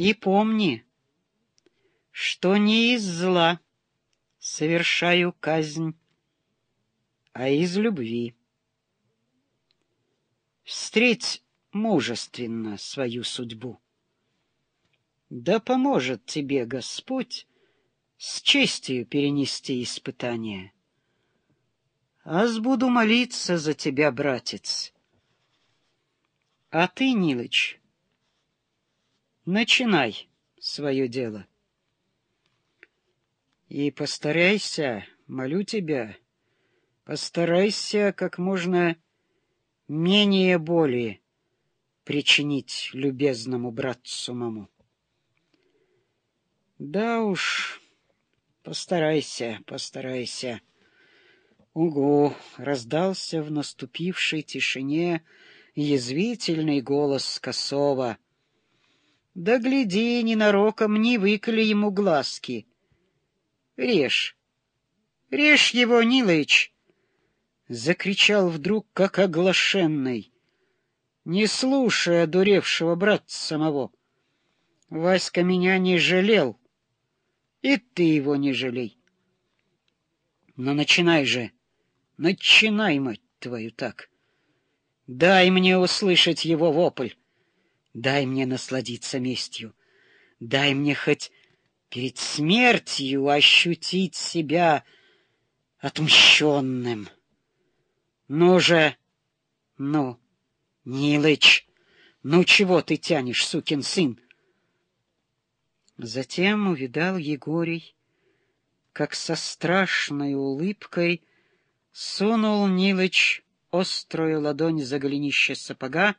И помни, что не из зла совершаю казнь, а из любви. Встреть мужественно свою судьбу. Да поможет тебе Господь с честью перенести испытание. Аз буду молиться за тебя, братец. А ты, Нилыч, начинай свое дело. И постарайся, молю тебя, постарайся как можно менее боли причинить любезному братцу маму. Да уж, постарайся, постарайся. Угу! Раздался в наступившей тишине язвительный голос Косова. Да гляди, ненароком не выколи ему глазки. Режь! Режь его, Нилыч! Закричал вдруг, как оглашенный, не слушая одуревшего брата самого. Васька меня не жалел, и ты его не жалей. Но начинай же, начинай, мать твою, так. Дай мне услышать его вопль, дай мне насладиться местью, дай мне хоть перед смертью ощутить себя отмщенным. Ну же, ну, Нилыч, ну чего ты тянешь, сукин сын? Затем увидал Егорий, как со страшной улыбкой сунул Нилыч острую ладонь за голенище сапога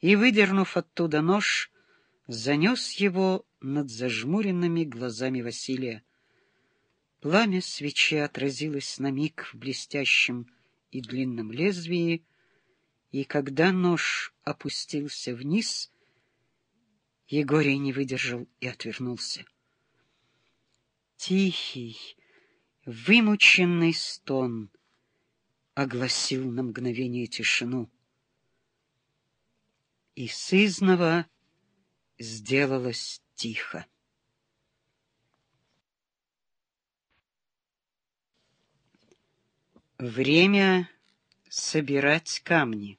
и, выдернув оттуда нож, занес его над зажмуренными глазами Василия. Пламя свечи отразилось на миг в блестящем и длинном лезвии, и когда нож опустился вниз, Егорий не выдержал и отвернулся. Тихий, вымученный стон огласил на мгновение тишину. И сызнова сделалось тихо. Время собирать камни.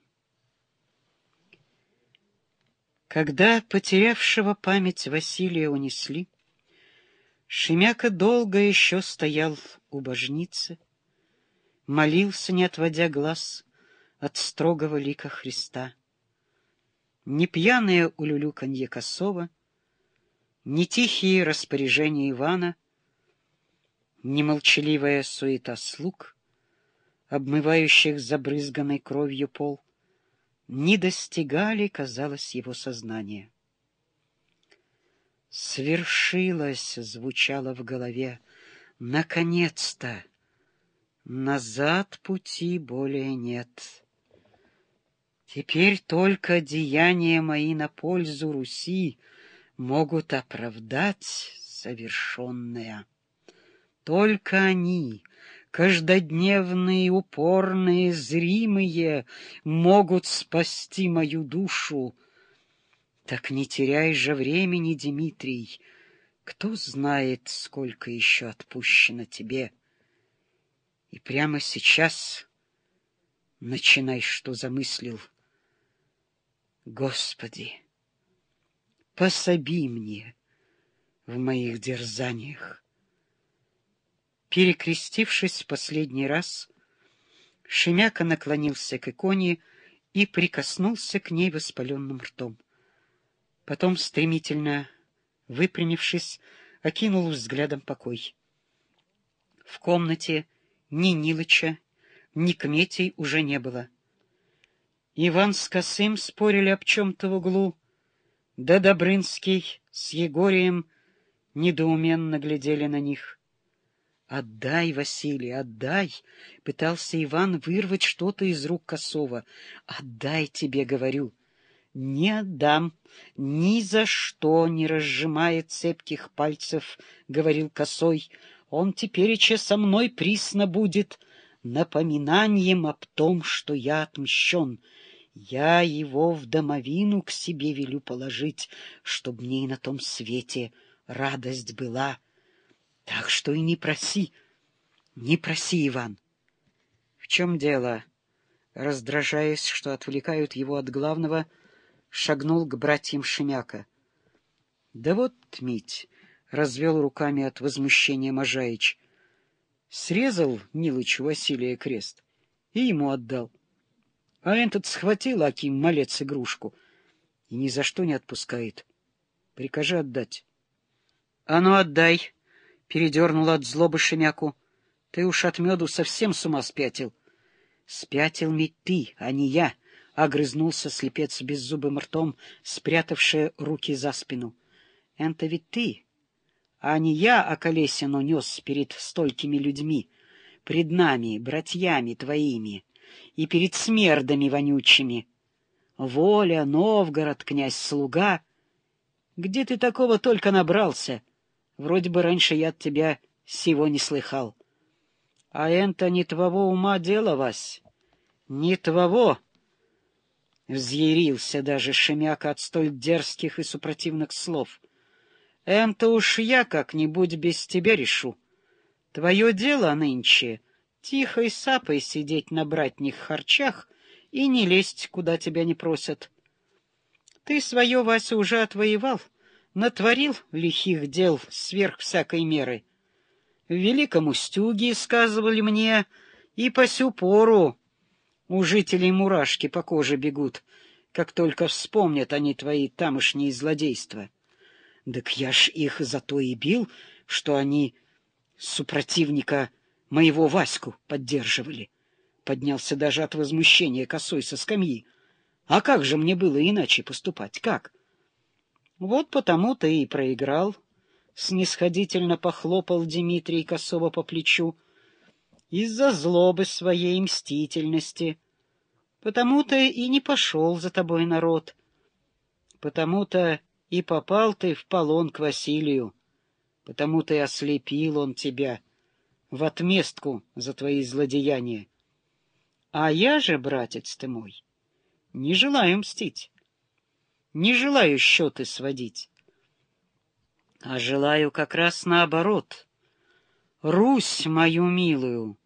Когда потерявшего память Василия унесли, Шемяка долго еще стоял у божницы, молился, не отводя глаз от строгого лика Христа. Не пьяное улюлюканье Косова, не тихие распоряжения Ивана, не молчаливая суета слуг, обмывающих забрызганной кровью пол — не достигали, казалось, его сознания. «Свершилось!» — звучало в голове. «Наконец-то! Назад пути более нет. Теперь только деяния мои на пользу Руси могут оправдать совершенное. Только они, каждодневные, упорные, зримые, могут спасти мою душу. Так не теряй же времени, Дмитрий, кто знает, сколько еще отпущено тебе. И прямо сейчас начинай, что замыслил. Господи, пособи мне в моих дерзаниях. Перекрестившись последний раз, Шемяка наклонился к иконе и прикоснулся к ней воспаленным ртом. Потом, стремительно выпрямившись, окинул взглядом покой. В комнате ни Нилыча, ни Кметей уже не было. Иван с Косым спорили об чем-то в углу, да Добрынский с Егорием недоуменно глядели на них — «Отдай, Василий, отдай!» — пытался Иван вырвать что-то из рук Косова. «Отдай тебе, говорю!» «Не отдам, ни за что не разжимая цепких пальцев», — говорил Косой. «Он тепереча со мной присно будет, напоминанием об том, что я отмщен. Я его в домовину к себе велю положить, чтоб мне и на том свете радость была. Так что и не проси, не проси, Иван. В чем дело? Раздражаясь, что отвлекают его от главного, шагнул к братьям Шемяка. — Да вот, Мить, — развел руками от возмущения Можаич, — срезал Нилычу Василия крест и ему отдал. А этот схватил Аким малец игрушку и ни за что не отпускает. Прикажи отдать. — А ну, отдай! — передернул от злобы Шемяку. — Ты уж от меду совсем с ума спятил. — Спятил ведь ты, а не я! — огрызнулся слепец беззубым ртом, спрятавший руки за спину. — Это ведь ты, а не я околесину нес перед столькими людьми, пред нами, братьями твоими, и перед смердами вонючими. Воля, Новгород, князь-слуга. Где ты такого только набрался? Вроде бы раньше я от тебя сего не слыхал. А это не твоего ума дело, Вась, не твоего. Взъярился даже Шемяка от столь дерзких и супротивных слов. Это уж я как-нибудь без тебя решу. Твое дело нынче тихой сапой сидеть на братних харчах и не лезть, куда тебя не просят. Ты свое, Вася, уже отвоевал, натворил лихих дел сверх всякой меры. В Великом сказывали мне, и по сю пору у жителей мурашки по коже бегут, как только вспомнят они твои тамошние злодейства. Так я ж их зато и бил, что они супротивника моего Ваську поддерживали. Поднялся даже от возмущения косой со скамьи. А как же мне было иначе поступать? Как? Вот потому ты и проиграл. Снисходительно похлопал Дмитрий Косова по плечу. Из-за злобы своей мстительности. Потому-то и не пошел за тобой народ. Потому-то и попал ты в полон к Василию. Потому-то и ослепил он тебя в отместку за твои злодеяния. А я же, братец ты мой, не желаю мстить, не желаю счеты сводить, а желаю как раз наоборот. Русь мою милую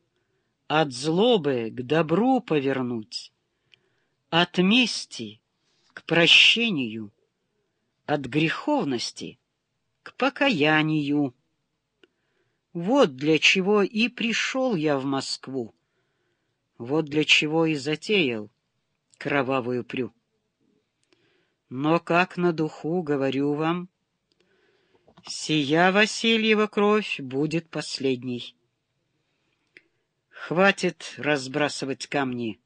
от злобы к добру повернуть, от мести к прощению, от греховности к покаянию. Вот для чего и пришел я в Москву. Вот для чего и затеял кровавую прю. Но как на духу, говорю вам, сия Васильева кровь будет последней. Хватит разбрасывать камни.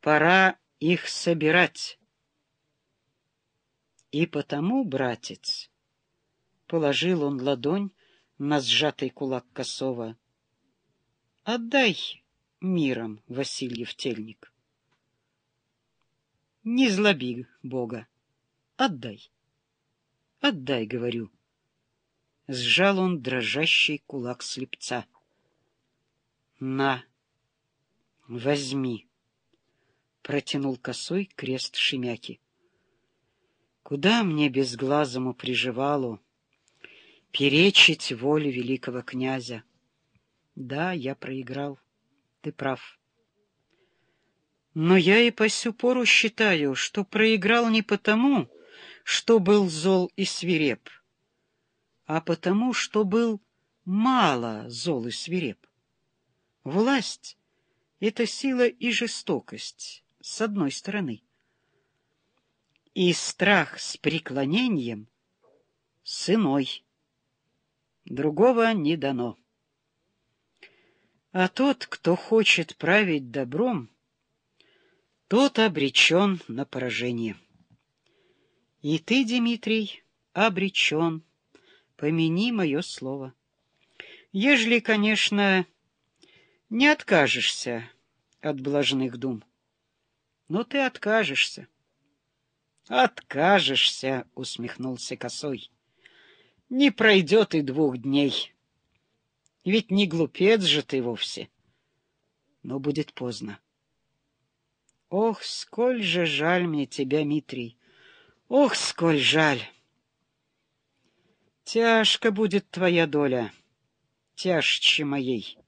Пора их собирать. И потому, братец, положил он ладонь на сжатый кулак Косова. — Отдай миром, Васильев тельник. Не злоби Бога. Отдай. Отдай, говорю. Сжал он дрожащий кулак слепца. На, возьми. Протянул косой крест Шемяки. Куда мне безглазому приживалу? перечить воле великого князя. Да, я проиграл. Ты прав. Но я и по сю пору считаю, что проиграл не потому, что был зол и свиреп, а потому, что был мало зол и свиреп. Власть — это сила и жестокость, с одной стороны. И страх с преклонением — с другого не дано. А тот, кто хочет править добром, тот обречен на поражение. И ты, Дмитрий, обречен, помяни мое слово. Ежели, конечно, не откажешься от блажных дум. Но ты откажешься. Откажешься, усмехнулся косой не пройдет и двух дней. Ведь не глупец же ты вовсе. Но будет поздно. Ох, сколь же жаль мне тебя, Митрий! Ох, сколь жаль! Тяжко будет твоя доля, тяжче моей.